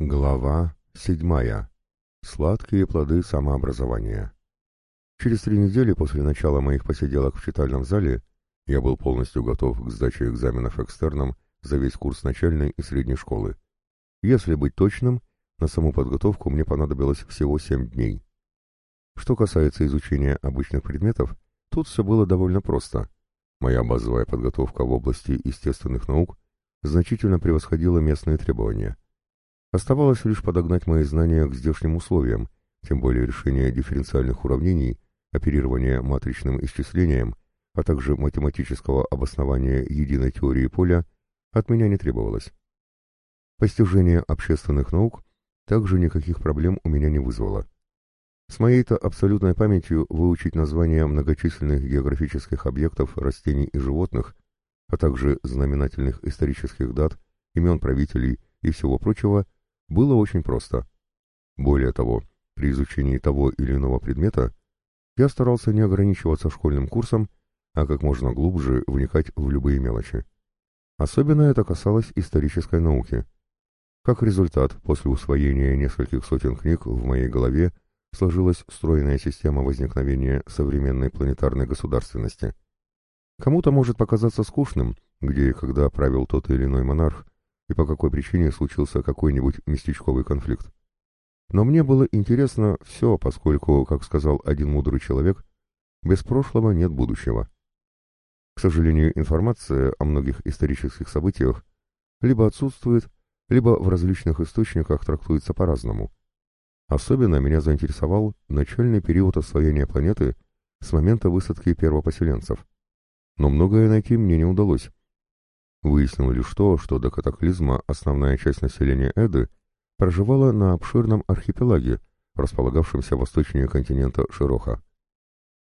Глава седьмая. Сладкие плоды самообразования. Через три недели после начала моих посиделок в читальном зале я был полностью готов к сдаче экзаменов экстерном за весь курс начальной и средней школы. Если быть точным, на саму подготовку мне понадобилось всего семь дней. Что касается изучения обычных предметов, тут все было довольно просто. Моя базовая подготовка в области естественных наук значительно превосходила местные требования – Оставалось лишь подогнать мои знания к здешним условиям, тем более решение дифференциальных уравнений, оперирование матричным исчислением, а также математического обоснования единой теории поля от меня не требовалось. Постижение общественных наук также никаких проблем у меня не вызвало. С моей-то абсолютной памятью выучить названия многочисленных географических объектов, растений и животных, а также знаменательных исторических дат, имен правителей и всего прочего было очень просто. Более того, при изучении того или иного предмета я старался не ограничиваться школьным курсом, а как можно глубже вникать в любые мелочи. Особенно это касалось исторической науки. Как результат, после усвоения нескольких сотен книг в моей голове сложилась стройная система возникновения современной планетарной государственности. Кому-то может показаться скучным, где и когда правил тот или иной монарх, и по какой причине случился какой-нибудь местечковый конфликт. Но мне было интересно все, поскольку, как сказал один мудрый человек, без прошлого нет будущего. К сожалению, информация о многих исторических событиях либо отсутствует, либо в различных источниках трактуется по-разному. Особенно меня заинтересовал начальный период освоения планеты с момента высадки первопоселенцев. Но многое найти мне не удалось, Выяснил лишь то, что до катаклизма основная часть населения Эды проживала на обширном архипелаге, располагавшемся восточнее континента Широха.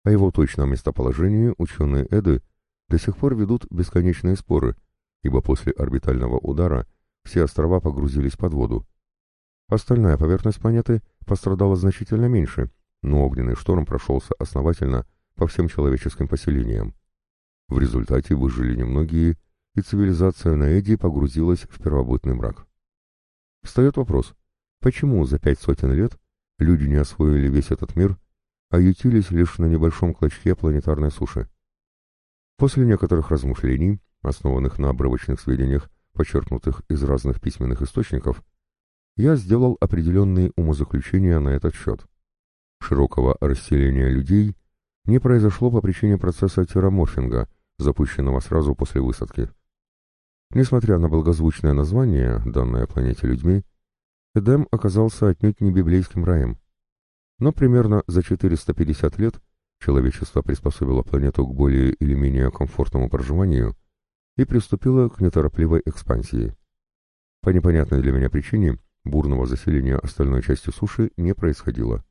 О его точном местоположении ученые Эды до сих пор ведут бесконечные споры, ибо после орбитального удара все острова погрузились под воду. Остальная поверхность планеты пострадала значительно меньше, но огненный шторм прошелся основательно по всем человеческим поселениям. В результате выжили немногие, и цивилизация на Эдди погрузилась в первобытный мрак. Встает вопрос, почему за пять сотен лет люди не освоили весь этот мир, а ютились лишь на небольшом клочке планетарной суши? После некоторых размышлений, основанных на обрывочных сведениях, подчеркнутых из разных письменных источников, я сделал определенные умозаключения на этот счет. Широкого расселения людей не произошло по причине процесса терраморфинга, запущенного сразу после высадки. Несмотря на благозвучное название, данное планете людьми, Эдем оказался отнюдь не библейским раем. Но примерно за 450 лет человечество приспособило планету к более или менее комфортному проживанию и приступило к неторопливой экспансии. По непонятной для меня причине бурного заселения остальной части суши не происходило.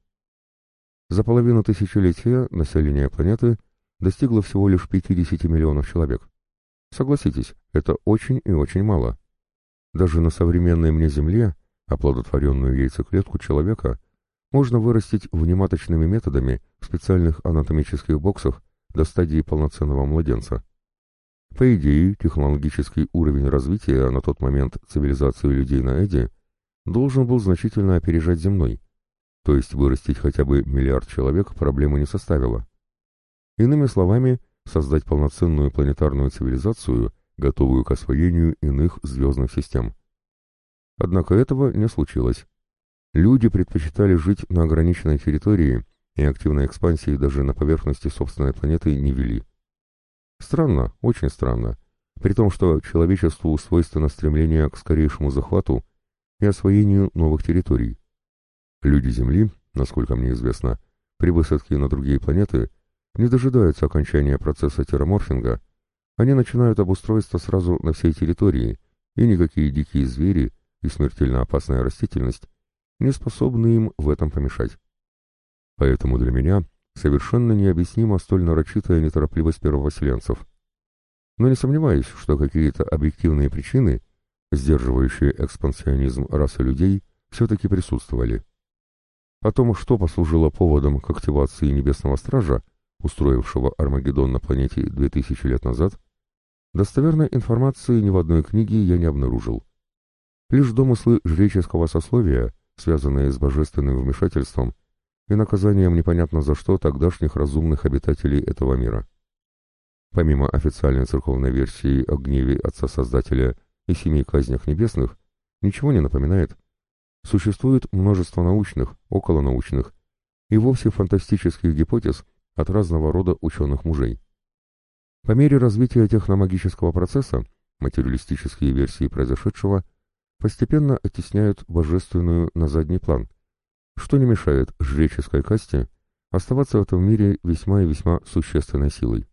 За половину тысячелетия население планеты достигло всего лишь 50 миллионов человек. Согласитесь, это очень и очень мало. Даже на современной мне Земле оплодотворенную яйцеклетку человека можно вырастить внематочными методами в специальных анатомических боксах до стадии полноценного младенца. По идее, технологический уровень развития на тот момент цивилизации людей на Эдди должен был значительно опережать земной, то есть вырастить хотя бы миллиард человек проблемы не составило. Иными словами, создать полноценную планетарную цивилизацию, готовую к освоению иных звездных систем. Однако этого не случилось. Люди предпочитали жить на ограниченной территории и активной экспансии даже на поверхности собственной планеты не вели. Странно, очень странно, при том, что человечеству свойственно стремление к скорейшему захвату и освоению новых территорий. Люди Земли, насколько мне известно, при высадке на другие планеты не дожидаются окончания процесса терраморфинга, они начинают обустройство сразу на всей территории, и никакие дикие звери и смертельно опасная растительность не способны им в этом помешать. Поэтому для меня совершенно необъяснима столь нарочитая неторопливость первовселенцев. Но не сомневаюсь, что какие-то объективные причины, сдерживающие экспансионизм расы людей, все-таки присутствовали. О том, что послужило поводом к активации Небесного Стража, устроившего Армагеддон на планете 2000 лет назад, достоверной информации ни в одной книге я не обнаружил. лишь домыслы жреческого сословия, связанные с божественным вмешательством и наказанием непонятно за что тогдашних разумных обитателей этого мира. Помимо официальной церковной версии о гневе Отца-Создателя и семи казнях небесных, ничего не напоминает. Существует множество научных, околонаучных и вовсе фантастических гипотез от разного рода ученых мужей. По мере развития техномагического процесса материалистические версии произошедшего постепенно оттесняют божественную на задний план, что не мешает жреческой касте оставаться в этом мире весьма и весьма существенной силой.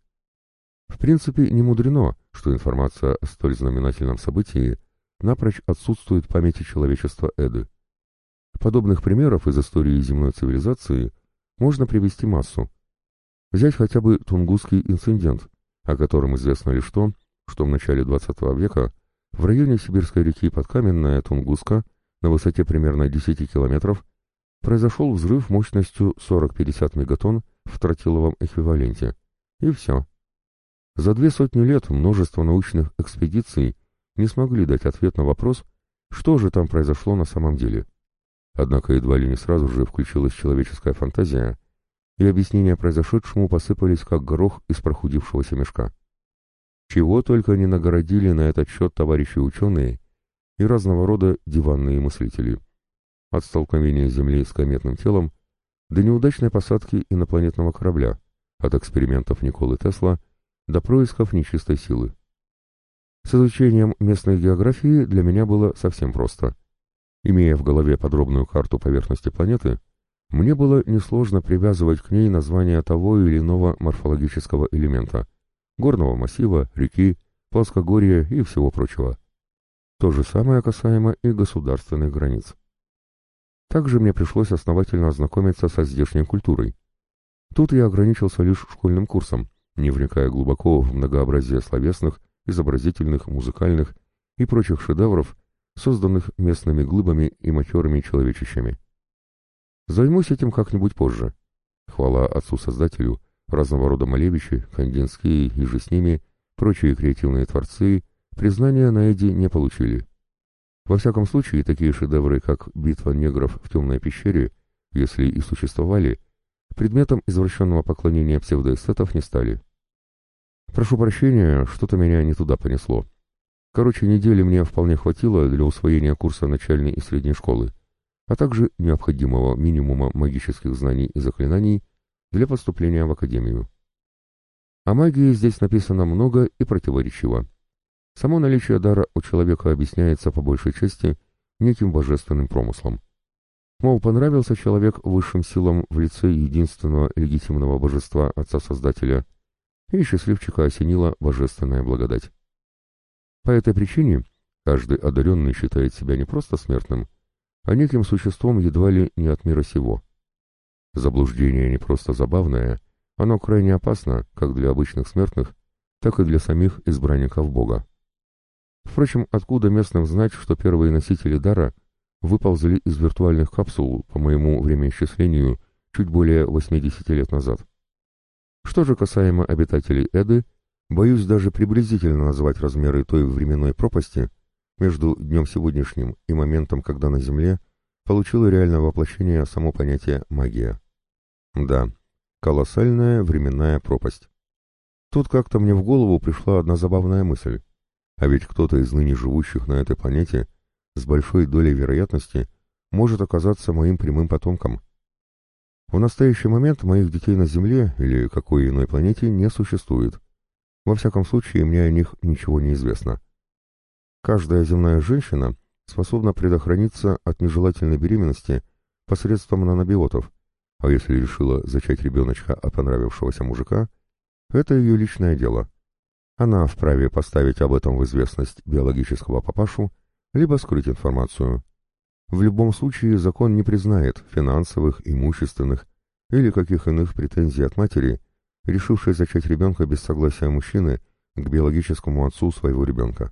В принципе, не мудрено, что информация о столь знаменательном событии напрочь отсутствует в памяти человечества Эды. Подобных примеров из истории земной цивилизации можно привести массу. Взять хотя бы Тунгусский инцидент, о котором известно лишь то, что в начале XX века в районе сибирской реки Подкаменная Тунгуска на высоте примерно 10 километров произошел взрыв мощностью 40-50 мегатонн в тротиловом эквиваленте. И все. За две сотни лет множество научных экспедиций не смогли дать ответ на вопрос, что же там произошло на самом деле. Однако едва ли не сразу же включилась человеческая фантазия, и объяснения произошедшему посыпались как горох из прохудившегося мешка. Чего только не нагородили на этот счет товарищи ученые и разного рода диванные мыслители. От столкновения Земли с кометным телом до неудачной посадки инопланетного корабля, от экспериментов Николы Тесла до происков нечистой силы. С изучением местной географии для меня было совсем просто. Имея в голове подробную карту поверхности планеты, мне было несложно привязывать к ней название того или иного морфологического элемента – горного массива, реки, плоскогорья и всего прочего. То же самое касаемо и государственных границ. Также мне пришлось основательно ознакомиться со здешней культурой. Тут я ограничился лишь школьным курсом, не вникая глубоко в многообразие словесных, изобразительных, музыкальных и прочих шедевров, созданных местными глыбами и матерыми человечищами. Займусь этим как-нибудь позже. Хвала отцу-создателю, разного рода Малевичи, Кандинские и же с ними, прочие креативные творцы, признания на Эдди не получили. Во всяком случае, такие шедевры, как «Битва негров в темной пещере», если и существовали, предметом извращенного поклонения псевдоэстетов не стали. Прошу прощения, что-то меня не туда понесло. Короче, недели мне вполне хватило для усвоения курса начальной и средней школы, а также необходимого минимума магических знаний и заклинаний для поступления в академию. О магии здесь написано много и противоречиво. Само наличие дара у человека объясняется по большей части неким божественным промыслом. Мол, понравился человек высшим силам в лице единственного легитимного божества Отца-Создателя, и счастливчика осенила божественная благодать. По этой причине каждый одаренный считает себя не просто смертным, а неким существом едва ли не от мира сего. Заблуждение не просто забавное, оно крайне опасно как для обычных смертных, так и для самих избранников Бога. Впрочем, откуда местным знать, что первые носители дара выползли из виртуальных капсул, по моему времяисчислению, чуть более 80 лет назад? Что же касаемо обитателей Эды, боюсь даже приблизительно назвать размеры той временной пропасти между днем сегодняшним и моментом, когда на Земле получило реальное воплощение само понятие «магия». Да, колоссальная временная пропасть. Тут как-то мне в голову пришла одна забавная мысль. А ведь кто-то из ныне живущих на этой планете с большой долей вероятности может оказаться моим прямым потомком. В настоящий момент моих детей на Земле или какой иной планете не существует. Во всяком случае, мне о них ничего не известно. Каждая земная женщина способна предохраниться от нежелательной беременности посредством нанобиотов, а если решила зачать ребеночка от понравившегося мужика, это ее личное дело. Она вправе поставить об этом в известность биологического папашу, либо скрыть информацию. В любом случае закон не признает финансовых, имущественных или каких иных претензий от матери, решившей зачать ребенка без согласия мужчины к биологическому отцу своего ребенка.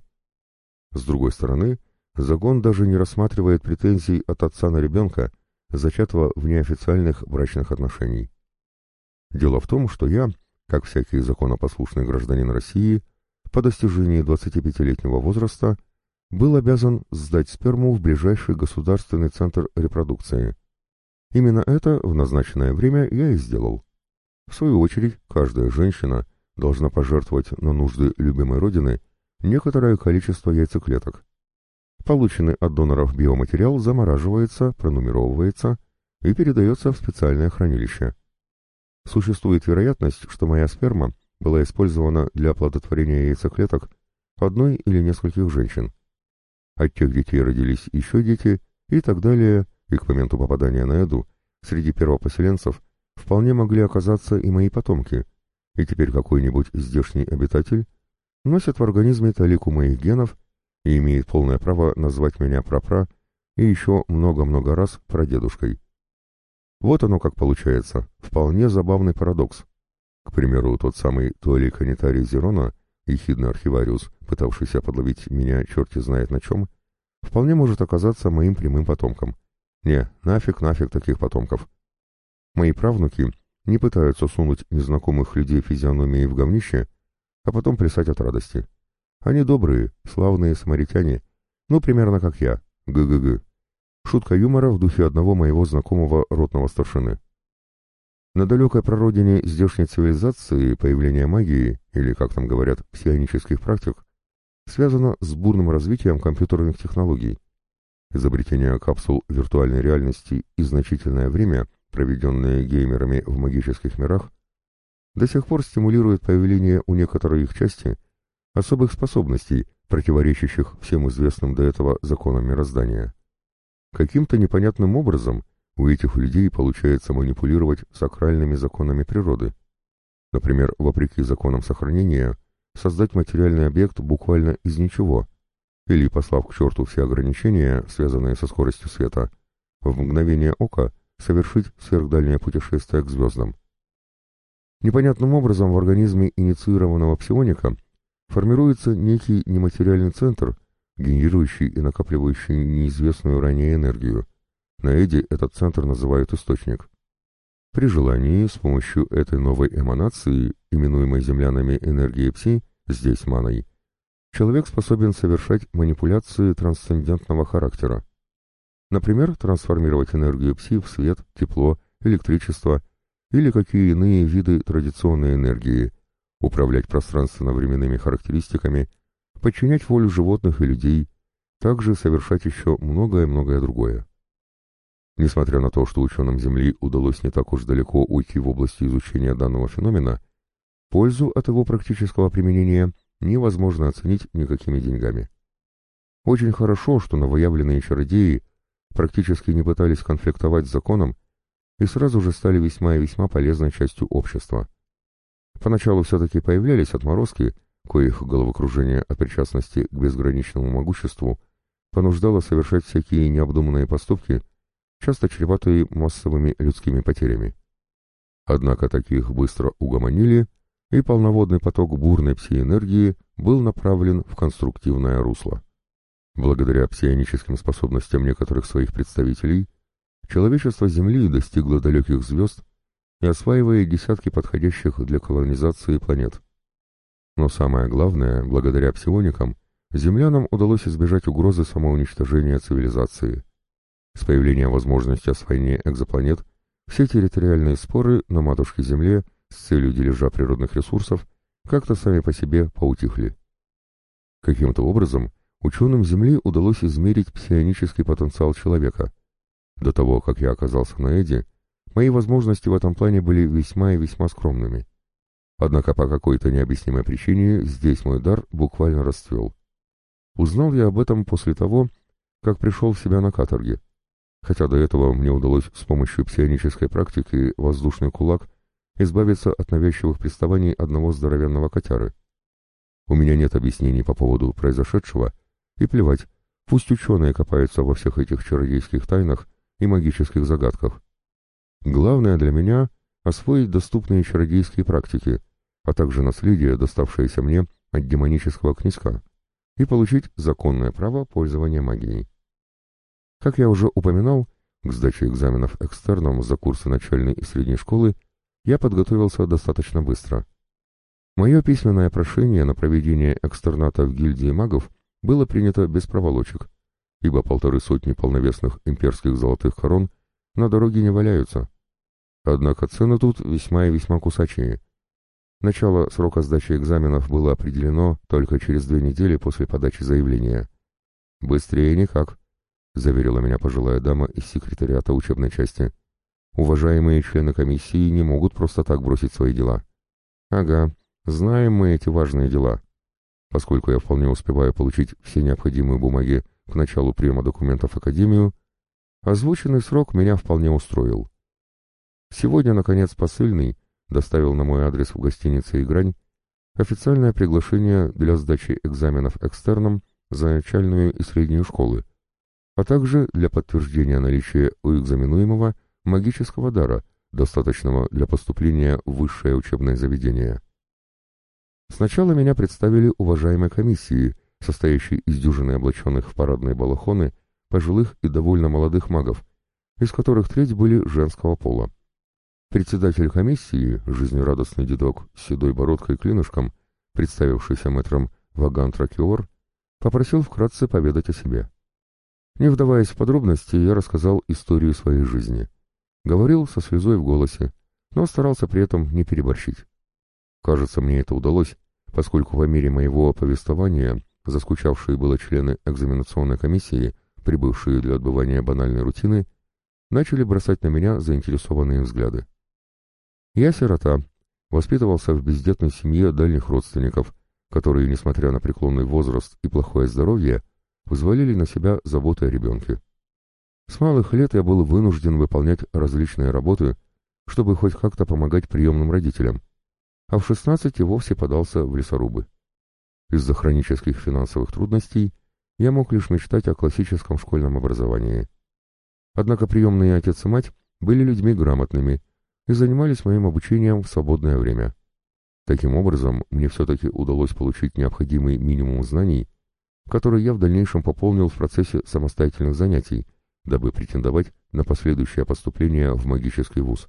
С другой стороны, закон даже не рассматривает претензий от отца на ребенка, зачатого в неофициальных брачных отношений. Дело в том, что я, как всякий законопослушный гражданин России, по достижении 25-летнего возраста был обязан сдать сперму в ближайший государственный центр репродукции. Именно это в назначенное время я и сделал. В свою очередь, каждая женщина должна пожертвовать на нужды любимой родины некоторое количество яйцеклеток. Полученный от доноров биоматериал замораживается, пронумеровывается и передается в специальное хранилище. Существует вероятность, что моя сперма была использована для оплодотворения яйцеклеток одной или нескольких женщин. От тех детей родились еще дети и так далее, и к моменту попадания на Эду среди первопоселенцев вполне могли оказаться и мои потомки, и теперь какой-нибудь здешний обитатель носит в организме талику моих генов и имеет полное право назвать меня прапра и еще много-много раз прадедушкой. Вот оно как получается, вполне забавный парадокс. К примеру, тот самый Туалий Канитарий Зерона, ехидный архивариус, пытавшийся подловить меня черти знает на чем, вполне может оказаться моим прямым потомком. Не, нафиг, нафиг таких потомков. Мои правнуки не пытаются сунуть незнакомых людей физиономии в говнище, а потом плясать от радости. Они добрые, славные самаритяне, ну, примерно как я, г-г-г. Шутка юмора в духе одного моего знакомого ротного старшины. На далекой прародине здешней цивилизации появление магии, или, как там говорят, псионических практик, связано с бурным развитием компьютерных технологий. Изобретение капсул виртуальной реальности и значительное время, проведенное геймерами в магических мирах, до сих пор стимулирует появление у некоторой их части особых способностей, противоречащих всем известным до этого законам мироздания. Каким-то непонятным образом у этих людей получается манипулировать сакральными законами природы. Например, вопреки законам сохранения, создать материальный объект буквально из ничего, или, послав к черту все ограничения, связанные со скоростью света, в мгновение ока совершить сверхдальнее путешествие к звездам. Непонятным образом в организме инициированного псионика формируется некий нематериальный центр, генерирующий и накапливающий неизвестную ранее энергию. На Эди этот центр называют источник. При желании с помощью этой новой эманации, именуемой землянами энергией Пси, здесь маной, человек способен совершать манипуляции трансцендентного характера. Например, трансформировать энергию Пси в свет, тепло, электричество – или какие иные виды традиционной энергии, управлять пространственно-временными характеристиками, подчинять волю животных и людей, также совершать еще многое-многое другое. Несмотря на то, что ученым Земли удалось не так уж далеко уйти в области изучения данного феномена, пользу от его практического применения невозможно оценить никакими деньгами. Очень хорошо, что новоявленные чародеи практически не пытались конфликтовать с законом и сразу же стали весьма и весьма полезной частью общества. Поначалу все-таки появлялись отморозки, коих головокружение от причастности к безграничному могуществу понуждало совершать всякие необдуманные поступки, часто чреватые массовыми людскими потерями. Однако таких быстро угомонили, и полноводный поток бурной псиэнергии был направлен в конструктивное русло. Благодаря псионическим способностям некоторых своих представителей, Человечество Земли достигло далеких звезд и осваивает десятки подходящих для колонизации планет. Но самое главное, благодаря псионикам, землянам удалось избежать угрозы самоуничтожения цивилизации. С появлением возможности освоения экзопланет все территориальные споры на матушке Земле с целью дележа природных ресурсов как-то сами по себе поутихли. Каким-то образом ученым Земли удалось измерить псионический потенциал человека – до того, как я оказался на Эди, мои возможности в этом плане были весьма и весьма скромными. Однако по какой-то необъяснимой причине здесь мой дар буквально расцвел. Узнал я об этом после того, как пришел в себя на каторге. Хотя до этого мне удалось с помощью псионической практики «Воздушный кулак» избавиться от навязчивых приставаний одного здоровенного котяры. У меня нет объяснений по поводу произошедшего, и плевать, пусть ученые копаются во всех этих чародейских тайнах и магических загадках. Главное для меня — освоить доступные чародейские практики, а также наследие, доставшееся мне от демонического князька, и получить законное право пользования магией. Как я уже упоминал, к сдаче экзаменов экстерном за курсы начальной и средней школы я подготовился достаточно быстро. Мое письменное прошение на проведение экстерната в гильдии магов было принято без проволочек, ибо полторы сотни полновесных имперских золотых корон на дороге не валяются. Однако цены тут весьма и весьма кусачие. Начало срока сдачи экзаменов было определено только через две недели после подачи заявления. «Быстрее никак», — заверила меня пожилая дама из секретариата учебной части. «Уважаемые члены комиссии не могут просто так бросить свои дела». «Ага, знаем мы эти важные дела», Поскольку я вполне успеваю получить все необходимые бумаги к началу приема документов в Академию, озвученный срок меня вполне устроил. Сегодня, наконец, посыльный доставил на мой адрес в гостинице «Игрань» официальное приглашение для сдачи экзаменов экстерном за начальную и среднюю школы, а также для подтверждения наличия у экзаменуемого магического дара, достаточного для поступления в высшее учебное заведение. Сначала меня представили уважаемой комиссии, состоящей из дюжины облаченных в парадные балахоны пожилых и довольно молодых магов, из которых треть были женского пола. Председатель комиссии, жизнерадостный дедок с седой бородкой клинышком, представившийся мэтром Ваган Тракиор, попросил вкратце поведать о себе. Не вдаваясь в подробности, я рассказал историю своей жизни. Говорил со слезой в голосе, но старался при этом не переборщить. Кажется, мне это удалось, поскольку в мире моего повествования заскучавшие было члены экзаменационной комиссии, прибывшие для отбывания банальной рутины, начали бросать на меня заинтересованные взгляды. Я сирота, воспитывался в бездетной семье дальних родственников, которые, несмотря на преклонный возраст и плохое здоровье, взвалили на себя заботы о ребенке. С малых лет я был вынужден выполнять различные работы, чтобы хоть как-то помогать приемным родителям, а в 16 вовсе подался в лесорубы. Из-за хронических финансовых трудностей я мог лишь мечтать о классическом школьном образовании. Однако приемные отец и мать были людьми грамотными и занимались моим обучением в свободное время. Таким образом, мне все-таки удалось получить необходимый минимум знаний, который я в дальнейшем пополнил в процессе самостоятельных занятий, дабы претендовать на последующее поступление в магический вуз.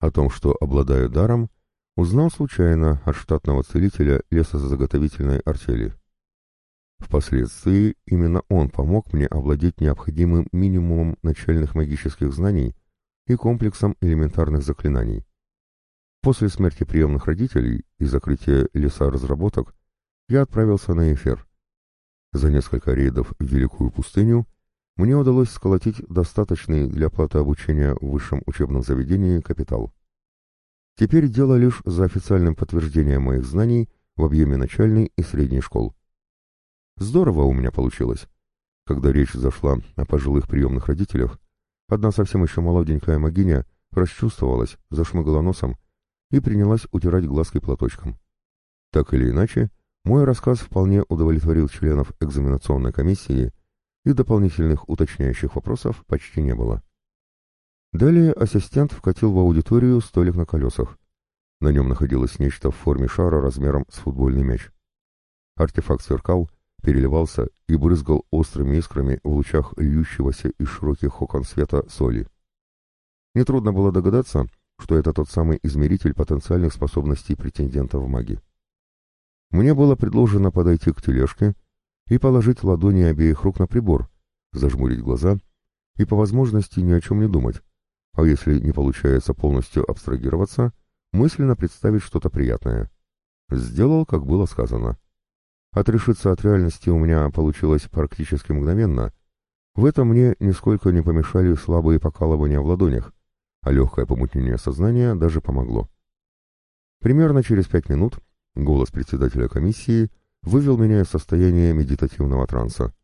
О том, что обладаю даром, Узнал случайно от штатного целителя лесозаготовительной артели. Впоследствии именно он помог мне овладеть необходимым минимумом начальных магических знаний и комплексом элементарных заклинаний. После смерти приемных родителей и закрытия леса разработок я отправился на эфир. За несколько рейдов в Великую пустыню мне удалось сколотить достаточный для оплаты обучения в высшем учебном заведении капитал. Теперь дело лишь за официальным подтверждением моих знаний в объеме начальной и средней школ. Здорово у меня получилось. Когда речь зашла о пожилых приемных родителях, одна совсем еще молоденькая могиня расчувствовалась, зашмыгала носом и принялась утирать глазкой платочком. Так или иначе, мой рассказ вполне удовлетворил членов экзаменационной комиссии, и дополнительных уточняющих вопросов почти не было. Далее ассистент вкатил в аудиторию столик на колесах. На нем находилось нечто в форме шара размером с футбольный мяч. Артефакт сверкал, переливался и брызгал острыми искрами в лучах льющегося из широких окон света соли. Нетрудно было догадаться, что это тот самый измеритель потенциальных способностей претендента в маги. Мне было предложено подойти к тележке и положить ладони обеих рук на прибор, зажмурить глаза и по возможности ни о чем не думать, а если не получается полностью абстрагироваться, мысленно представить что-то приятное. Сделал, как было сказано. Отрешиться от реальности у меня получилось практически мгновенно. В этом мне нисколько не помешали слабые покалывания в ладонях, а легкое помутнение сознания даже помогло. Примерно через пять минут голос председателя комиссии вывел меня из состояния медитативного транса.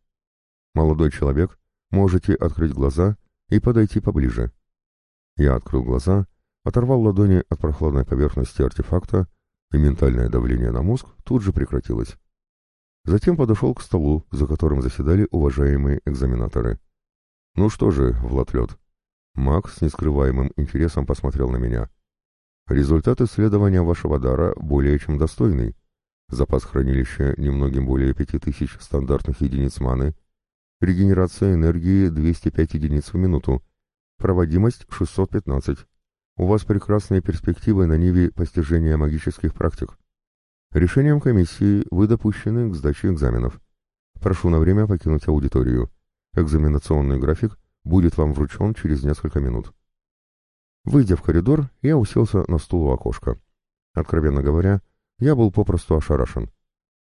«Молодой человек, можете открыть глаза и подойти поближе». Я открыл глаза, оторвал ладони от прохладной поверхности артефакта, и ментальное давление на мозг тут же прекратилось. Затем подошел к столу, за которым заседали уважаемые экзаменаторы. «Ну что же, Влад Лед?» Маг с нескрываемым интересом посмотрел на меня. «Результат исследования вашего дара более чем достойный. Запас хранилища немногим более пяти тысяч стандартных единиц маны, регенерация энергии 205 единиц в минуту, Проводимость 615. У вас прекрасные перспективы на ниве постижения магических практик. Решением комиссии вы допущены к сдаче экзаменов. Прошу на время покинуть аудиторию. Экзаменационный график будет вам вручен через несколько минут. Выйдя в коридор, я уселся на стул у окошка. Откровенно говоря, я был попросту ошарашен.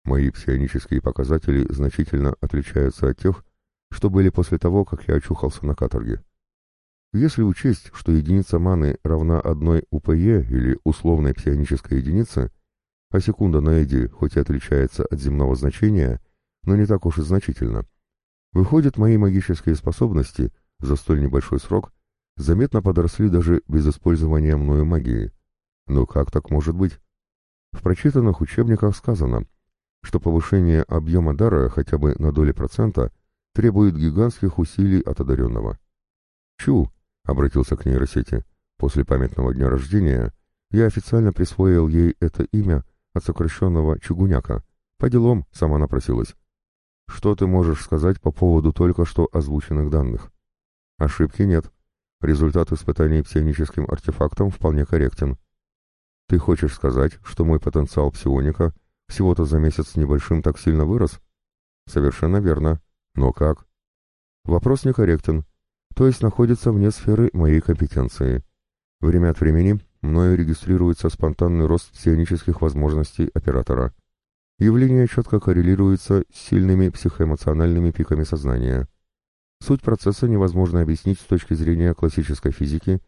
Мои псионические показатели значительно отличаются от тех, что были после того, как я очухался на каторге. Если учесть, что единица маны равна одной УПЕ или условной псионической единице, а секунда на Эди хоть и отличается от земного значения, но не так уж и значительно, выходит, мои магические способности за столь небольшой срок заметно подросли даже без использования мною магии. Но как так может быть? В прочитанных учебниках сказано, что повышение объема дара хотя бы на доли процента требует гигантских усилий от одаренного. «Чу!» — обратился к нейросети. «После памятного дня рождения я официально присвоил ей это имя от сокращенного Чугуняка. По делам сама напросилась. Что ты можешь сказать по поводу только что озвученных данных? Ошибки нет. Результат испытаний псионическим артефактом вполне корректен. Ты хочешь сказать, что мой потенциал псионика всего-то за месяц небольшим так сильно вырос? Совершенно верно. Но как? Вопрос некорректен, то есть находится вне сферы моей компетенции. Время от времени мною регистрируется спонтанный рост псионических возможностей оператора. Явление четко коррелируется с сильными психоэмоциональными пиками сознания. Суть процесса невозможно объяснить с точки зрения классической физики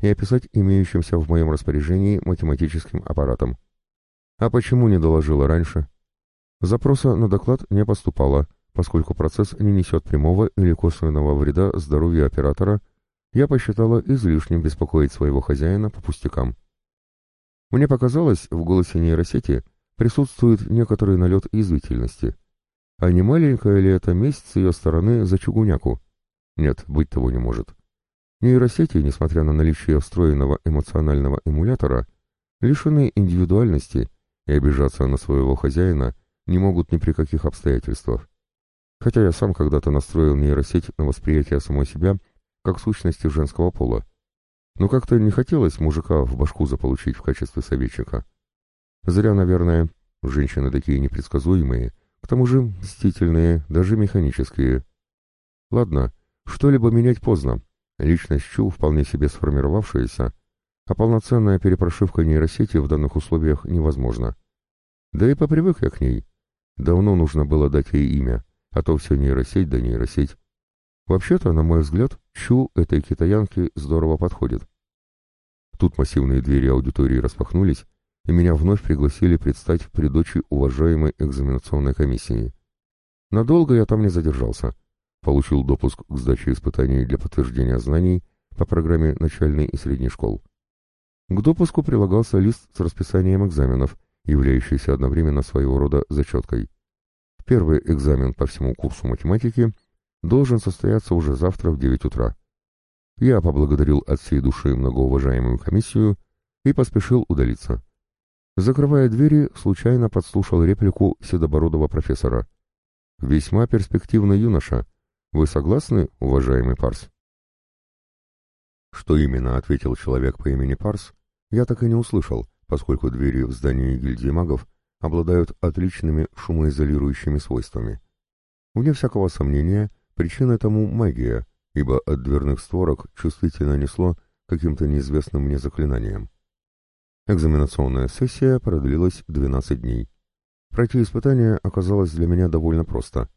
и описать имеющимся в моем распоряжении математическим аппаратом. А почему не доложила раньше? Запроса на доклад не поступало, поскольку процесс не несет прямого или косвенного вреда здоровью оператора, я посчитала излишним беспокоить своего хозяина по пустякам. Мне показалось, в голосе нейросети присутствует некоторый налет извительности. А не маленькая ли это месть с ее стороны за чугуняку? Нет, быть того не может. Нейросети, несмотря на наличие встроенного эмоционального эмулятора, лишены индивидуальности и обижаться на своего хозяина не могут ни при каких обстоятельствах. Хотя я сам когда-то настроил нейросеть на восприятие самой себя как сущности женского пола. Но как-то не хотелось мужика в башку заполучить в качестве советчика. Зря, наверное, женщины такие непредсказуемые, к тому же мстительные, даже механические. Ладно, что-либо менять поздно. Личность Чу вполне себе сформировавшаяся, а полноценная перепрошивка нейросети в данных условиях невозможна. Да и попривык я к ней. Давно нужно было дать ей имя, а то все нейросеть да нейросеть. Вообще-то, на мой взгляд, Чу этой китаянке здорово подходит. Тут массивные двери аудитории распахнулись, и меня вновь пригласили предстать при дочи уважаемой экзаменационной комиссии. Надолго я там не задержался. Получил допуск к сдаче испытаний для подтверждения знаний по программе начальной и средней школ. К допуску прилагался лист с расписанием экзаменов, являющийся одновременно своего рода зачеткой. Первый экзамен по всему курсу математики должен состояться уже завтра в 9 утра. Я поблагодарил от всей души многоуважаемую комиссию и поспешил удалиться. Закрывая двери, случайно подслушал реплику седобородого профессора. «Весьма перспективный юноша. Вы согласны, уважаемый Парс?» Что именно ответил человек по имени Парс, я так и не услышал, поскольку двери в здании гильдии магов обладают отличными шумоизолирующими свойствами. Вне всякого сомнения, причиной тому магия, ибо от дверных створок чувствительно несло каким-то неизвестным мне заклинанием. Экзаменационная сессия продлилась 12 дней. Пройти испытание оказалось для меня довольно просто.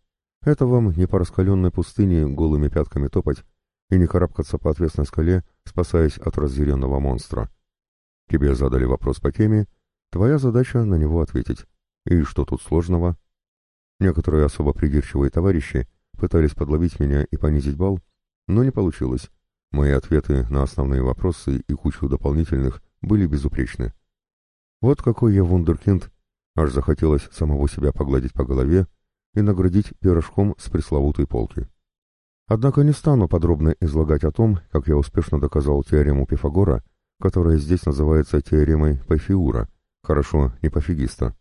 Это вам не по раскаленной пустыне голыми пятками топать и не карабкаться по отвесной скале, спасаясь от разъяренного монстра. Тебе задали вопрос по теме, твоя задача на него ответить. И что тут сложного? Некоторые особо придирчивые товарищи пытались подловить меня и понизить балл, но не получилось. Мои ответы на основные вопросы и кучу дополнительных были безупречны. Вот какой я вундеркинд, аж захотелось самого себя погладить по голове и наградить пирожком с пресловутой полки. Однако не стану подробно излагать о том, как я успешно доказал теорему Пифагора, которая здесь называется теоремой Пафиура, хорошо, не пофигиста.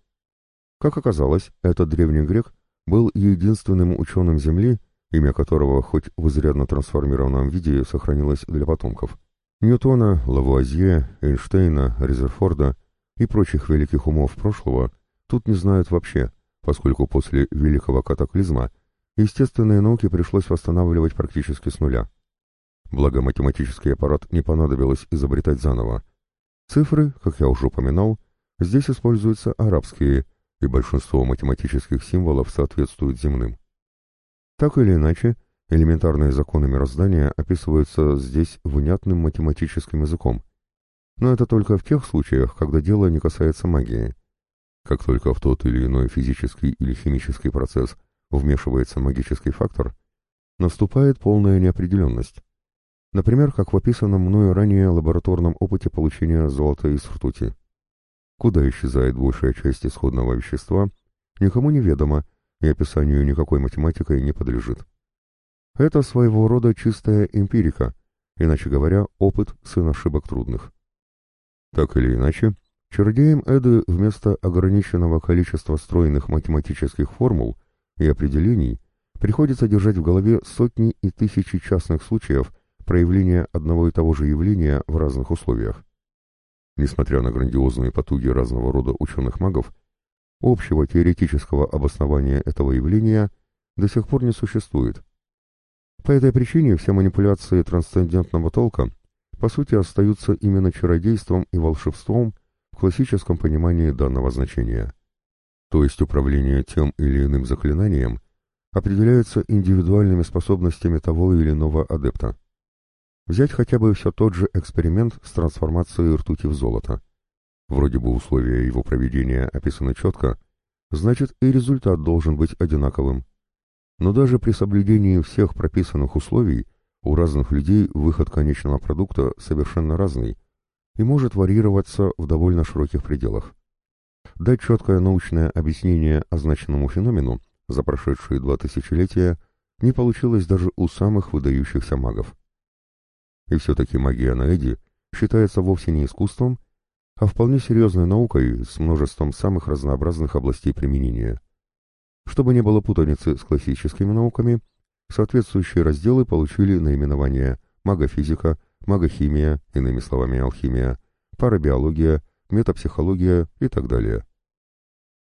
Как оказалось, этот древний грек был единственным ученым Земли, имя которого хоть в изрядно трансформированном виде сохранилось для потомков. Ньютона, Лавуазье, Эйнштейна, Резерфорда и прочих великих умов прошлого тут не знают вообще, поскольку после великого катаклизма естественные науки пришлось восстанавливать практически с нуля. Благо математический аппарат не понадобилось изобретать заново. Цифры, как я уже упоминал, здесь используются арабские, и большинство математических символов соответствуют земным. Так или иначе, элементарные законы мироздания описываются здесь внятным математическим языком. Но это только в тех случаях, когда дело не касается магии. Как только в тот или иной физический или химический процесс вмешивается магический фактор, наступает полная неопределенность. Например, как в описанном мною ранее лабораторном опыте получения золота из ртути. Куда исчезает большая часть исходного вещества, никому не ведомо и описанию никакой математикой не подлежит. Это своего рода чистая эмпирика, иначе говоря, опыт сын ошибок трудных. Так или иначе, чародеям Эды вместо ограниченного количества стройных математических формул и определений приходится держать в голове сотни и тысячи частных случаев проявления одного и того же явления в разных условиях. Несмотря на грандиозные потуги разного рода ученых-магов, общего теоретического обоснования этого явления до сих пор не существует. По этой причине все манипуляции трансцендентного толка по сути остаются именно чародейством и волшебством в классическом понимании данного значения. То есть управление тем или иным заклинанием определяется индивидуальными способностями того или иного адепта. Взять хотя бы все тот же эксперимент с трансформацией ртути в золото. Вроде бы условия его проведения описаны четко, значит и результат должен быть одинаковым. Но даже при соблюдении всех прописанных условий у разных людей выход конечного продукта совершенно разный и может варьироваться в довольно широких пределах. Дать четкое научное объяснение означенному феномену за прошедшие два тысячелетия не получилось даже у самых выдающихся магов. И все-таки магия Наэди считается вовсе не искусством, а вполне серьезной наукой с множеством самых разнообразных областей применения. Чтобы не было путаницы с классическими науками, соответствующие разделы получили наименования магофизика, магохимия, иными словами алхимия, парабиология, метапсихология и так далее.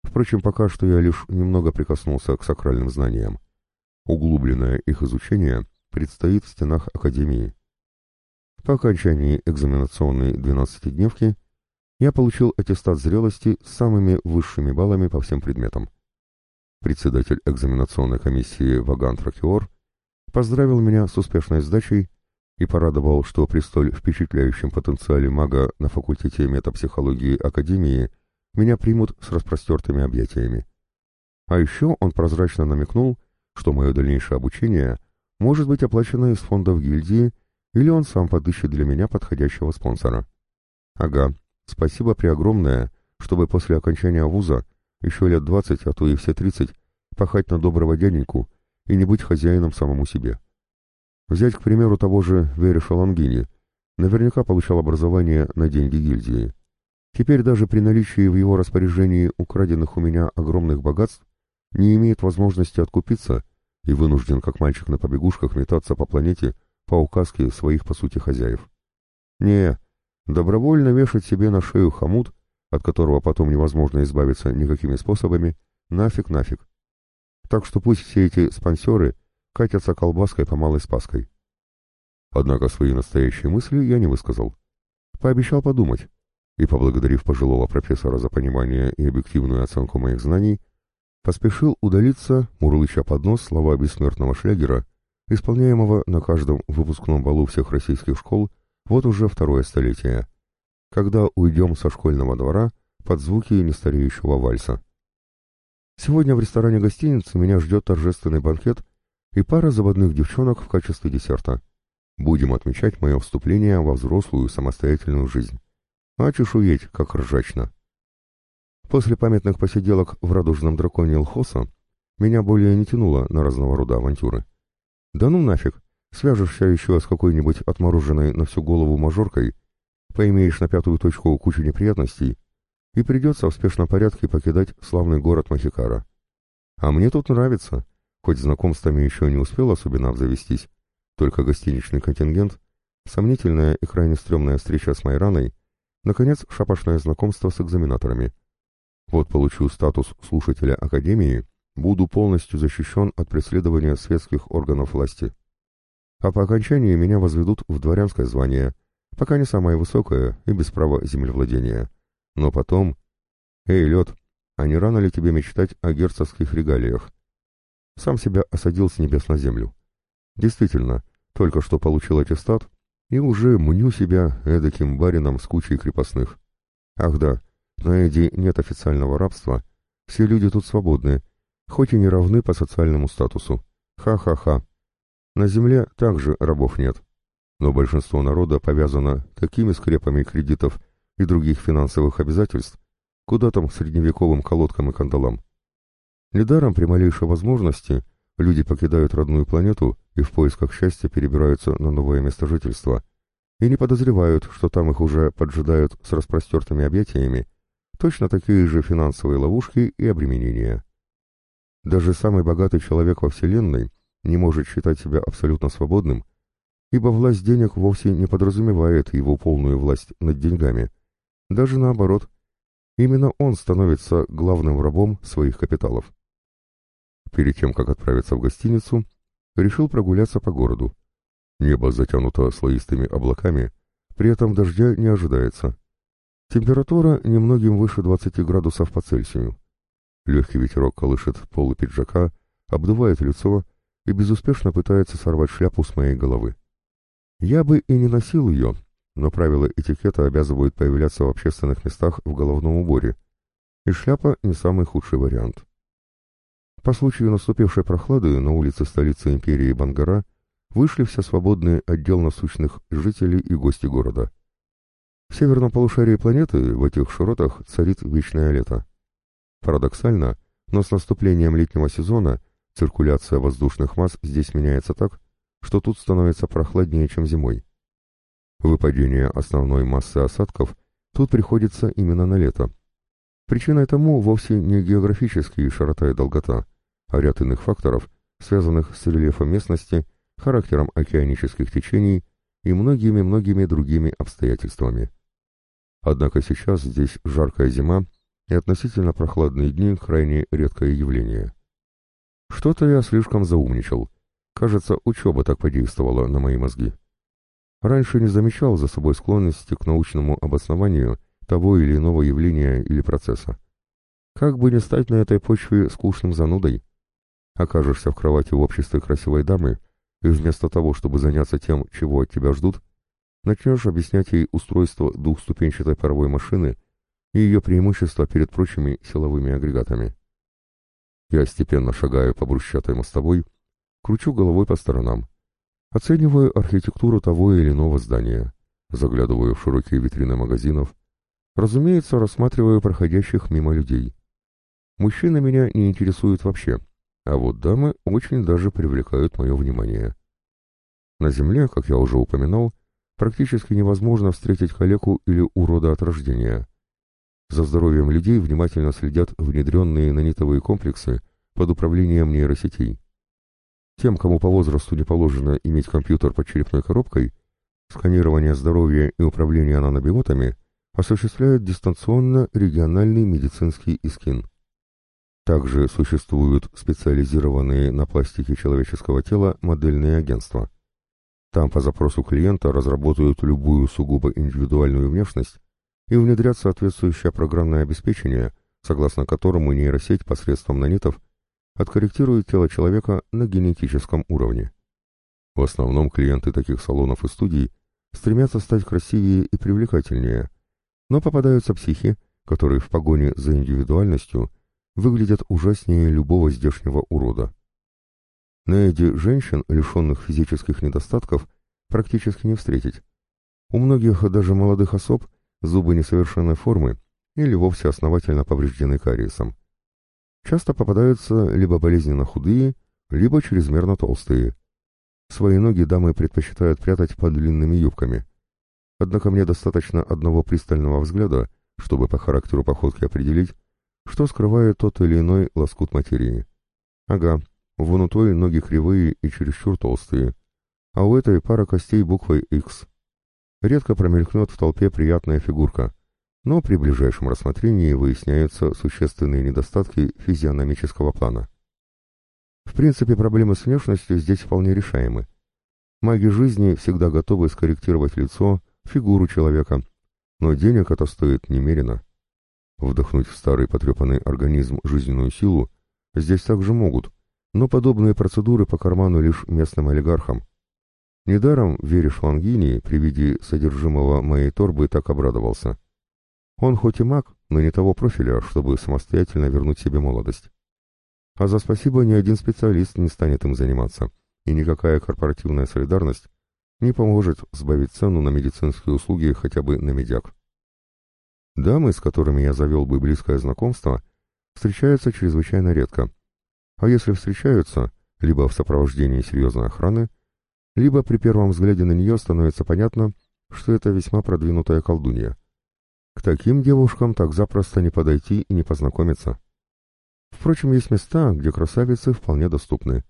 Впрочем, пока что я лишь немного прикоснулся к сакральным знаниям. Углубленное их изучение предстоит в стенах Академии. По окончании экзаменационной 12-дневки я получил аттестат зрелости с самыми высшими баллами по всем предметам. Председатель экзаменационной комиссии Ваган Тракиор поздравил меня с успешной сдачей и порадовал, что при столь впечатляющем потенциале мага на факультете метапсихологии Академии меня примут с распростертыми объятиями. А еще он прозрачно намекнул, что мое дальнейшее обучение может быть оплачено из фондов гильдии или он сам подыщет для меня подходящего спонсора. Ага, спасибо преогромное, чтобы после окончания вуза еще лет двадцать, а то и все тридцать, пахать на доброго дяденьку и не быть хозяином самому себе. Взять, к примеру, того же Вериша Лангини, наверняка получал образование на деньги гильдии. Теперь даже при наличии в его распоряжении украденных у меня огромных богатств не имеет возможности откупиться и вынужден, как мальчик на побегушках, метаться по планете, по указке своих, по сути, хозяев. Не, добровольно вешать себе на шею хомут, от которого потом невозможно избавиться никакими способами, нафиг-нафиг. Так что пусть все эти спонсеры катятся колбаской по малой спаской. Однако свои настоящие мысли я не высказал. Пообещал подумать, и, поблагодарив пожилого профессора за понимание и объективную оценку моих знаний, поспешил удалиться, мурлыча под нос слова бессмертного шлягера исполняемого на каждом выпускном балу всех российских школ вот уже второе столетие, когда уйдем со школьного двора под звуки нестареющего вальса. Сегодня в ресторане гостиницы меня ждет торжественный банкет и пара заводных девчонок в качестве десерта. Будем отмечать мое вступление во взрослую самостоятельную жизнь. А чешуеть, как ржачно. После памятных посиделок в радужном драконе Лхоса меня более не тянуло на разного рода авантюры. Да ну нафиг, свяжешься еще с какой-нибудь отмороженной на всю голову мажоркой, поимеешь на пятую точку кучу неприятностей, и придется в спешном порядке покидать славный город Махикара. А мне тут нравится, хоть знакомствами еще не успел особенно обзавестись, только гостиничный контингент, сомнительная и крайне стрёмная встреча с Майраной, наконец, шапошное знакомство с экзаменаторами. Вот получу статус слушателя Академии, буду полностью защищен от преследования светских органов власти. А по окончании меня возведут в дворянское звание, пока не самое высокое и без права землевладения. Но потом... Эй, лед, а не рано ли тебе мечтать о герцогских регалиях? Сам себя осадил с небес на землю. Действительно, только что получил аттестат, и уже мню себя эдаким барином с кучей крепостных. Ах да, на Эдди нет официального рабства, все люди тут свободны, хоть и не равны по социальному статусу. Ха-ха-ха. На земле также рабов нет. Но большинство народа повязано такими скрепами кредитов и других финансовых обязательств, куда там средневековым колодкам и кандалам. Недаром при малейшей возможности люди покидают родную планету и в поисках счастья перебираются на новое место жительства, и не подозревают, что там их уже поджидают с распростертыми объятиями точно такие же финансовые ловушки и обременения. Даже самый богатый человек во Вселенной не может считать себя абсолютно свободным, ибо власть денег вовсе не подразумевает его полную власть над деньгами. Даже наоборот, именно он становится главным рабом своих капиталов. Перед тем, как отправиться в гостиницу, решил прогуляться по городу. Небо затянуто слоистыми облаками, при этом дождя не ожидается. Температура немногим выше 20 градусов по Цельсию. Легкий ветерок колышет полы пиджака, обдувает лицо и безуспешно пытается сорвать шляпу с моей головы. Я бы и не носил ее, но правила этикета обязывают появляться в общественных местах в головном уборе, и шляпа не самый худший вариант. По случаю наступившей прохлады на улице столицы империи Бангара вышли все свободные отдел насущных жителей и гости города. В северном полушарии планеты, в этих широтах, царит вечное лето. Парадоксально, но с наступлением летнего сезона циркуляция воздушных масс здесь меняется так, что тут становится прохладнее, чем зимой. Выпадение основной массы осадков тут приходится именно на лето. Причиной тому вовсе не географические широта и долгота, а ряд иных факторов, связанных с рельефом местности, характером океанических течений и многими-многими другими обстоятельствами. Однако сейчас здесь жаркая зима и относительно прохладные дни крайне редкое явление. Что-то я слишком заумничал. Кажется, учеба так подействовала на мои мозги. Раньше не замечал за собой склонности к научному обоснованию того или иного явления или процесса. Как бы не стать на этой почве скучным занудой, окажешься в кровати в обществе красивой дамы, и вместо того, чтобы заняться тем, чего от тебя ждут, начнешь объяснять ей устройство двухступенчатой паровой машины и ее преимущества перед прочими силовыми агрегатами. Я степенно шагаю по брусчатой мостовой, кручу головой по сторонам, оцениваю архитектуру того или иного здания, заглядываю в широкие витрины магазинов, разумеется, рассматриваю проходящих мимо людей. Мужчины меня не интересуют вообще — а вот дамы очень даже привлекают мое внимание. На Земле, как я уже упоминал, практически невозможно встретить калеку или урода от рождения. За здоровьем людей внимательно следят внедренные нанитовые комплексы под управлением нейросетей. Тем, кому по возрасту не положено иметь компьютер под черепной коробкой, сканирование здоровья и управление нанобиотами осуществляют дистанционно региональный медицинский искин. Также существуют специализированные на пластике человеческого тела модельные агентства. Там по запросу клиента разработают любую сугубо индивидуальную внешность и внедрят соответствующее программное обеспечение, согласно которому нейросеть посредством нанитов откорректирует тело человека на генетическом уровне. В основном клиенты таких салонов и студий стремятся стать красивее и привлекательнее, но попадаются психи, которые в погоне за индивидуальностью – выглядят ужаснее любого здешнего урода. На Эдди женщин, лишенных физических недостатков, практически не встретить. У многих, даже молодых особ, зубы несовершенной формы или вовсе основательно повреждены кариесом. Часто попадаются либо болезненно худые, либо чрезмерно толстые. Свои ноги дамы предпочитают прятать под длинными юбками. Однако мне достаточно одного пристального взгляда, чтобы по характеру походки определить, что скрывает тот или иной лоскут материи. Ага, вон у той ноги кривые и чересчур толстые, а у этой пара костей буквой X. Редко промелькнет в толпе приятная фигурка, но при ближайшем рассмотрении выясняются существенные недостатки физиономического плана. В принципе, проблемы с внешностью здесь вполне решаемы. Маги жизни всегда готовы скорректировать лицо, фигуру человека, но денег это стоит немерено. Вдохнуть в старый потрепанный организм жизненную силу здесь также могут, но подобные процедуры по карману лишь местным олигархам. Недаром веришь Лангини при виде содержимого моей торбы так обрадовался. Он хоть и маг, но не того профиля, чтобы самостоятельно вернуть себе молодость. А за спасибо ни один специалист не станет им заниматься, и никакая корпоративная солидарность не поможет сбавить цену на медицинские услуги хотя бы на медяк. Дамы, с которыми я завел бы близкое знакомство, встречаются чрезвычайно редко. А если встречаются, либо в сопровождении серьезной охраны, либо при первом взгляде на нее становится понятно, что это весьма продвинутая колдунья. К таким девушкам так запросто не подойти и не познакомиться. Впрочем, есть места, где красавицы вполне доступны.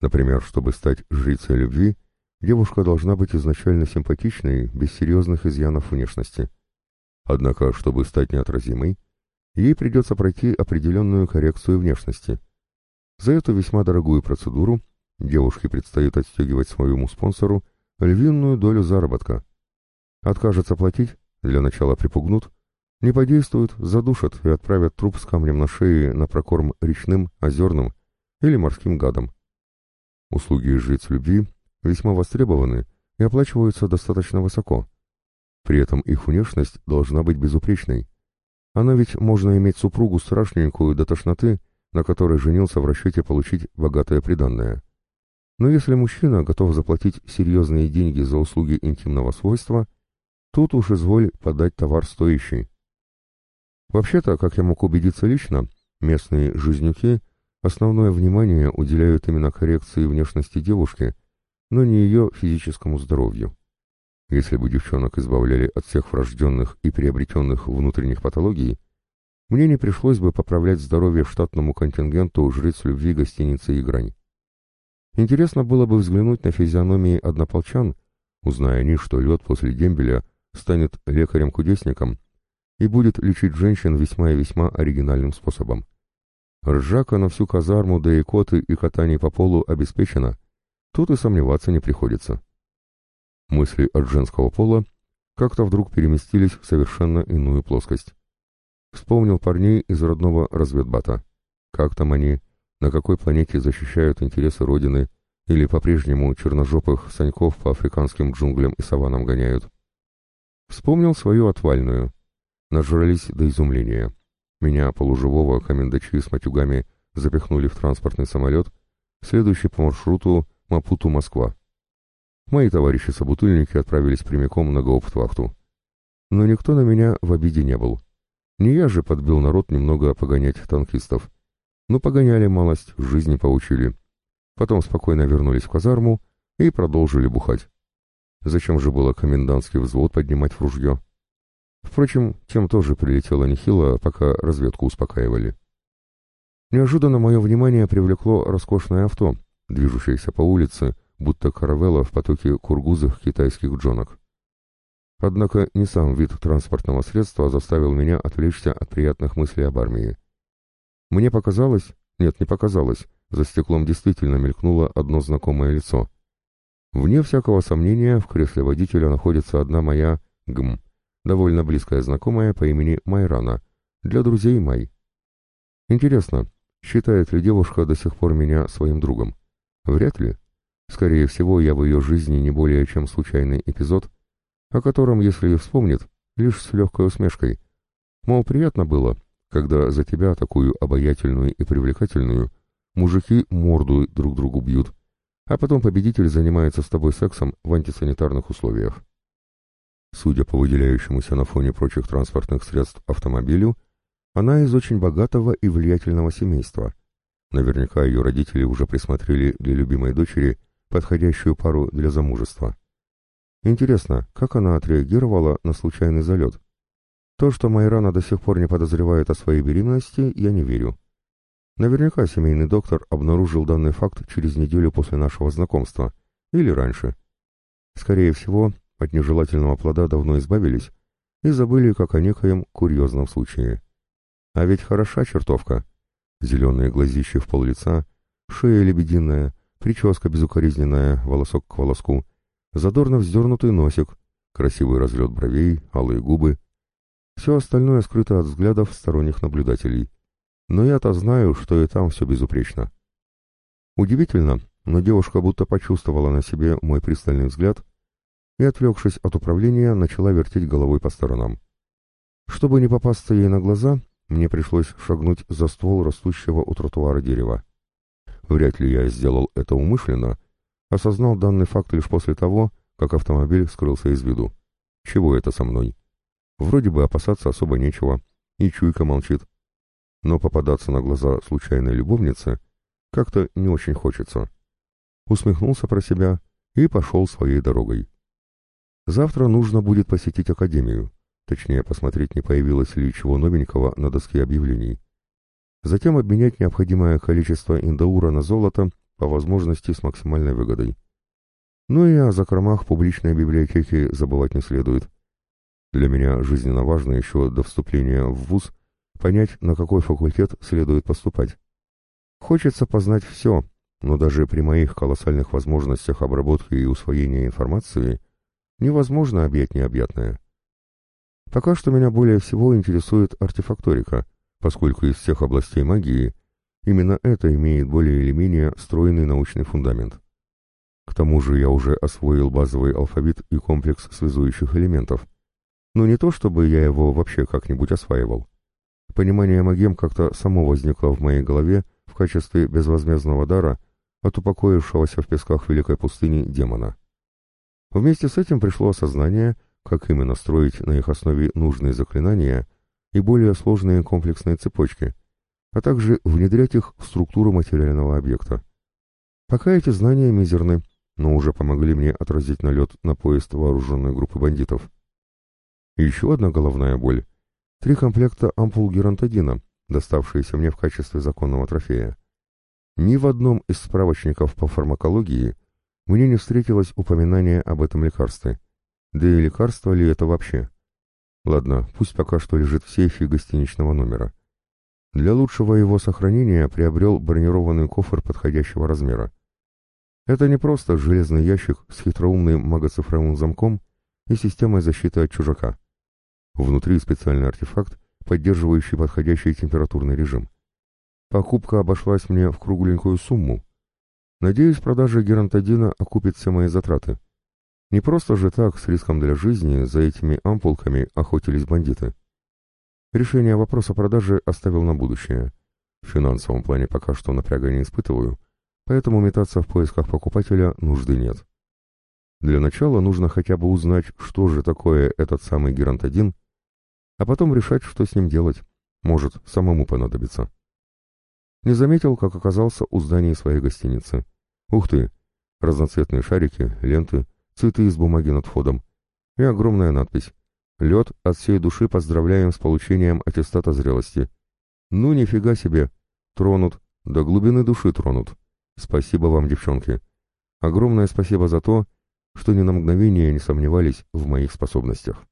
Например, чтобы стать жрицей любви, девушка должна быть изначально симпатичной, без серьезных изъянов внешности. Однако, чтобы стать неотразимой, ей придется пройти определенную коррекцию внешности. За эту весьма дорогую процедуру девушке предстоит отстегивать своему спонсору львиную долю заработка. Откажется платить, для начала припугнут, не подействуют, задушат и отправят труп с камнем на шее на прокорм речным, озерным или морским гадам. Услуги жриц любви весьма востребованы и оплачиваются достаточно высоко. При этом их внешность должна быть безупречной. Она ведь можно иметь супругу страшненькую до тошноты, на которой женился в расчете получить богатое приданное. Но если мужчина готов заплатить серьезные деньги за услуги интимного свойства, тут уж изволь подать товар стоящий. Вообще-то, как я мог убедиться лично, местные жизнюки основное внимание уделяют именно коррекции внешности девушки, но не ее физическому здоровью. Если бы девчонок избавляли от всех врожденных и приобретенных внутренних патологий, мне не пришлось бы поправлять здоровье штатному контингенту жриц любви гостиницы «Игрань». Интересно было бы взглянуть на физиономии однополчан, узная они, что лед после дембеля станет лекарем-кудесником и будет лечить женщин весьма и весьма оригинальным способом. Ржака на всю казарму, да и коты и катание по полу обеспечено. Тут и сомневаться не приходится. Мысли от женского пола как-то вдруг переместились в совершенно иную плоскость. Вспомнил парней из родного разведбата. Как там они, на какой планете защищают интересы Родины, или по-прежнему черножопых саньков по африканским джунглям и саванам гоняют. Вспомнил свою отвальную — Нажрались до изумления. Меня, полуживого, комендачи с матюгами запихнули в транспортный самолет, следующий по маршруту Мапуту-Москва. Мои товарищи-собутыльники отправились прямиком на гауптвахту. Но никто на меня в обиде не был. Не я же подбил народ немного погонять танкистов. Ну, погоняли малость, жизни поучили. Потом спокойно вернулись в казарму и продолжили бухать. Зачем же было комендантский взвод поднимать в ружье? Впрочем, тем тоже прилетело нехило, пока разведку успокаивали. Неожиданно мое внимание привлекло роскошное авто, движущееся по улице, будто каравелла в потоке кургузых китайских джонок. Однако не сам вид транспортного средства заставил меня отвлечься от приятных мыслей об армии. Мне показалось, нет, не показалось, за стеклом действительно мелькнуло одно знакомое лицо. Вне всякого сомнения, в кресле водителя находится одна моя ГМ довольно близкая знакомая по имени Майрана, для друзей Май. Интересно, считает ли девушка до сих пор меня своим другом? Вряд ли. Скорее всего, я в ее жизни не более чем случайный эпизод, о котором, если и вспомнит, лишь с легкой усмешкой. Мол, приятно было, когда за тебя, такую обаятельную и привлекательную, мужики морду друг другу бьют, а потом победитель занимается с тобой сексом в антисанитарных условиях. Судя по выделяющемуся на фоне прочих транспортных средств автомобилю, она из очень богатого и влиятельного семейства. Наверняка ее родители уже присмотрели для любимой дочери подходящую пару для замужества. Интересно, как она отреагировала на случайный залет? То, что Майрана до сих пор не подозревает о своей беременности, я не верю. Наверняка семейный доктор обнаружил данный факт через неделю после нашего знакомства, или раньше. Скорее всего, от нежелательного плода давно избавились, и забыли как о некоем курьезном случае. А ведь хороша чертовка. Зеленые глазищи в пол лица, шея лебединая, прическа безукоризненная, волосок к волоску, задорно вздернутый носик, красивый разлет бровей, алые губы. Все остальное скрыто от взглядов сторонних наблюдателей. Но я-то знаю, что и там все безупречно. Удивительно, но девушка будто почувствовала на себе мой пристальный взгляд и, отвлекшись от управления, начала вертеть головой по сторонам. Чтобы не попасться ей на глаза, мне пришлось шагнуть за ствол растущего у тротуара дерева. Вряд ли я сделал это умышленно, осознал данный факт лишь после того, как автомобиль скрылся из виду. Чего это со мной? Вроде бы опасаться особо нечего, и чуйка молчит. Но попадаться на глаза случайной любовнице как-то не очень хочется. Усмехнулся про себя и пошел своей дорогой. Завтра нужно будет посетить академию, точнее посмотреть, не появилось ли чего новенького на доске объявлений. Затем обменять необходимое количество индаура на золото по возможности с максимальной выгодой. Ну и о закромах публичной библиотеки забывать не следует. Для меня жизненно важно еще до вступления в ВУЗ понять, на какой факультет следует поступать. Хочется познать все, но даже при моих колоссальных возможностях обработки и усвоения информации невозможно объять необъятное. Пока что меня более всего интересует артефакторика, поскольку из всех областей магии именно это имеет более или менее стройный научный фундамент. К тому же я уже освоил базовый алфавит и комплекс связующих элементов. Но не то, чтобы я его вообще как-нибудь осваивал. Понимание магем как-то само возникло в моей голове в качестве безвозмездного дара от упокоившегося в песках Великой пустыни демона. Вместе с этим пришло осознание, как именно строить на их основе нужные заклинания и более сложные комплексные цепочки, а также внедрять их в структуру материального объекта. Пока эти знания мизерны, но уже помогли мне отразить налет на поезд вооруженной группы бандитов. Еще одна головная боль — три комплекта ампул геронтодина, доставшиеся мне в качестве законного трофея. Ни в одном из справочников по фармакологии мне не встретилось упоминания об этом лекарстве. Да и лекарство ли это вообще? Ладно, пусть пока что лежит в сейфе гостиничного номера. Для лучшего его сохранения приобрел бронированный кофр подходящего размера. Это не просто железный ящик с хитроумным магоцифровым замком и системой защиты от чужака. Внутри специальный артефакт, поддерживающий подходящий температурный режим. Покупка обошлась мне в кругленькую сумму. Надеюсь, продажа геронтодина окупит все мои затраты. Не просто же так, с риском для жизни, за этими ампулками охотились бандиты. Решение вопроса продажи оставил на будущее. В финансовом плане пока что напряга не испытываю — поэтому метаться в поисках покупателя нужды нет. Для начала нужно хотя бы узнать, что же такое этот самый геронтодин, а потом решать, что с ним делать. Может, самому понадобится. Не заметил, как оказался у здания своей гостиницы. Ух ты! Разноцветные шарики, ленты, цветы из бумаги над входом и огромная надпись «Лед, от всей души поздравляем с получением аттестата зрелости». Ну, нифига себе! Тронут, до глубины души тронут. Спасибо вам, девчонки. Огромное спасибо за то, что ни на мгновение не сомневались в моих способностях.